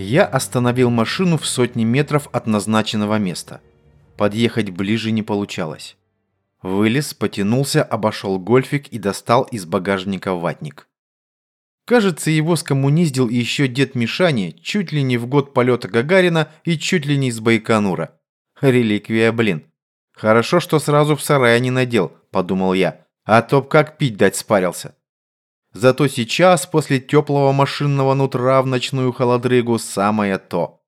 Я остановил машину в сотни метров от назначенного места. Подъехать ближе не получалось. Вылез, потянулся, обошел гольфик и достал из багажника ватник. Кажется, его скоммуниздил еще дед Мишани чуть ли не в год полета Гагарина и чуть ли не из Байконура. Реликвия, блин. Хорошо, что сразу в сарае не надел, подумал я, а то как пить дать спарился. Зато сейчас, после теплого машинного нутра в ночную холодрыгу, самое то.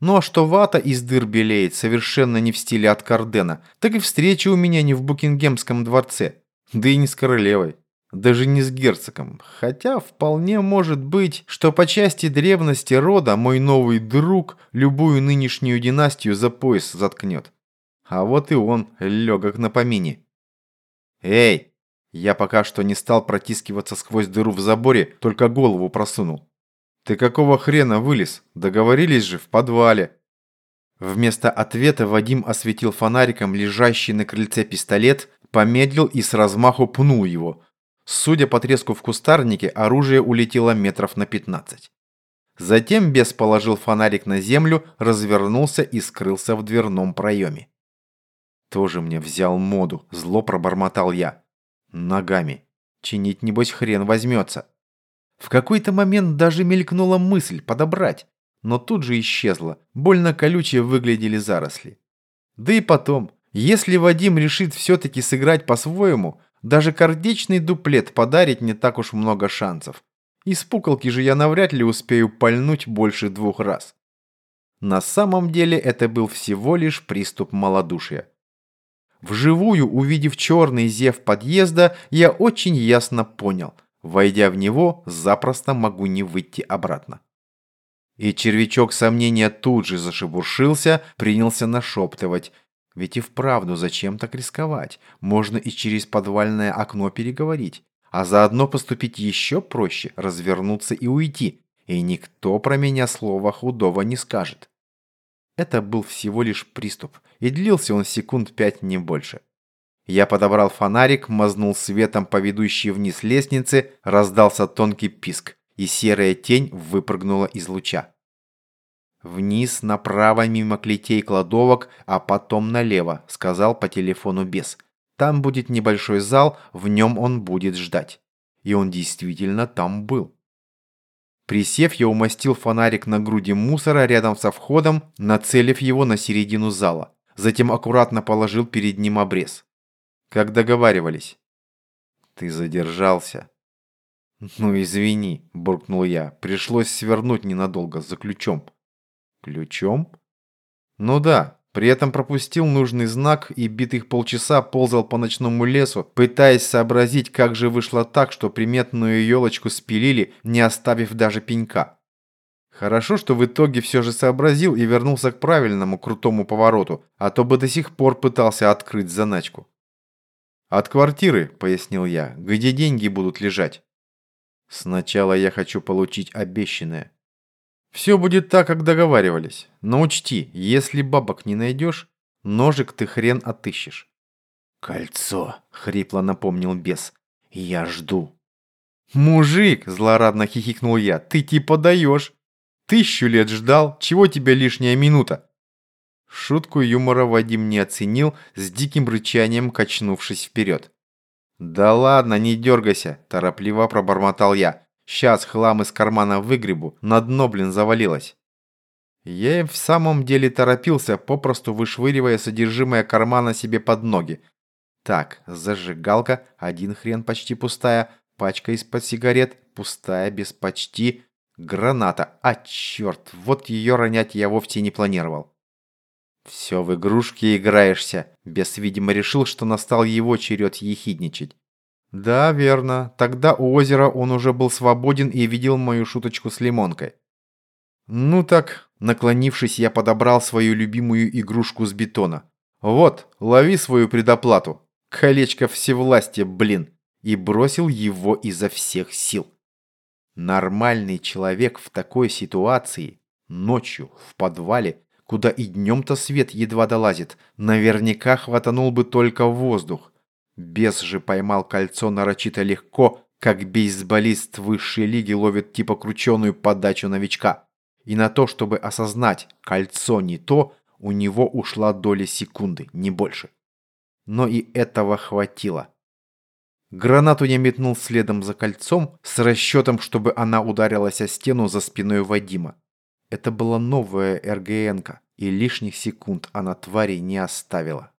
Ну а что вата из дыр белеет, совершенно не в стиле от Кардена, так и встреча у меня не в Букингемском дворце. Да и не с королевой. Даже не с герцогом. Хотя вполне может быть, что по части древности рода мой новый друг любую нынешнюю династию за пояс заткнет. А вот и он, легок на помине. «Эй!» Я пока что не стал протискиваться сквозь дыру в заборе, только голову просунул. «Ты какого хрена вылез? Договорились же в подвале!» Вместо ответа Вадим осветил фонариком лежащий на крыльце пистолет, помедлил и с размаху пнул его. Судя по треску в кустарнике, оружие улетело метров на 15. Затем бес положил фонарик на землю, развернулся и скрылся в дверном проеме. «Тоже мне взял моду», – зло пробормотал я. «Ногами. Чинить, небось, хрен возьмется». В какой-то момент даже мелькнула мысль подобрать, но тут же исчезла, больно колючие выглядели заросли. Да и потом, если Вадим решит все-таки сыграть по-своему, даже кардечный дуплет подарит не так уж много шансов. Из пуколки же я навряд ли успею пальнуть больше двух раз. На самом деле это был всего лишь приступ малодушия. Вживую увидев черный зев подъезда, я очень ясно понял – Войдя в него, запросто могу не выйти обратно. И червячок сомнения тут же зашебуршился, принялся нашептывать. Ведь и вправду зачем так рисковать? Можно и через подвальное окно переговорить. А заодно поступить еще проще, развернуться и уйти. И никто про меня слова худого не скажет. Это был всего лишь приступ, и длился он секунд пять, не больше. Я подобрал фонарик, мазнул светом по ведущей вниз лестнице, раздался тонкий писк, и серая тень выпрыгнула из луча. «Вниз, направо, мимо клетей кладовок, а потом налево», — сказал по телефону бес. «Там будет небольшой зал, в нем он будет ждать». И он действительно там был. Присев, я умастил фонарик на груди мусора рядом со входом, нацелив его на середину зала. Затем аккуратно положил перед ним обрез. Как договаривались. Ты задержался. Ну извини, буркнул я. Пришлось свернуть ненадолго за ключом. Ключом? Ну да, при этом пропустил нужный знак и битых полчаса ползал по ночному лесу, пытаясь сообразить, как же вышло так, что приметную елочку спилили, не оставив даже пенька. Хорошо, что в итоге все же сообразил и вернулся к правильному крутому повороту, а то бы до сих пор пытался открыть заначку. «От квартиры», — пояснил я, — «где деньги будут лежать?» «Сначала я хочу получить обещанное». «Все будет так, как договаривались. Но учти, если бабок не найдешь, ножик ты хрен отыщешь». «Кольцо», — хрипло напомнил бес. «Я жду». «Мужик!» – злорадно хихикнул я. «Ты типа даешь. Тысячу лет ждал, чего тебе лишняя минута?» Шутку юмора Вадим не оценил, с диким рычанием качнувшись вперед. «Да ладно, не дергайся», – торопливо пробормотал я. «Сейчас хлам из кармана выгребу, на дно, блин, завалилось». Я и в самом деле торопился, попросту вышвыривая содержимое кармана себе под ноги. Так, зажигалка, один хрен почти пустая, пачка из-под сигарет, пустая без почти, граната. А черт, вот ее ронять я вовсе не планировал. «Все в игрушки играешься», – бес, видимо, решил, что настал его черед ехидничать. «Да, верно. Тогда у озера он уже был свободен и видел мою шуточку с лимонкой». «Ну так», наклонившись, я подобрал свою любимую игрушку с бетона. «Вот, лови свою предоплату. Колечко всевластия, блин!» И бросил его изо всех сил. Нормальный человек в такой ситуации, ночью, в подвале, куда и днем-то свет едва долазит. Наверняка хватанул бы только воздух. Бес же поймал кольцо нарочито легко, как бейсболист высшей лиги ловит типа крученую подачу новичка. И на то, чтобы осознать, кольцо не то, у него ушла доля секунды, не больше. Но и этого хватило. Гранату я метнул следом за кольцом с расчетом, чтобы она ударилась о стену за спиной Вадима. Это была новая РГНка, и лишних секунд она твари не оставила.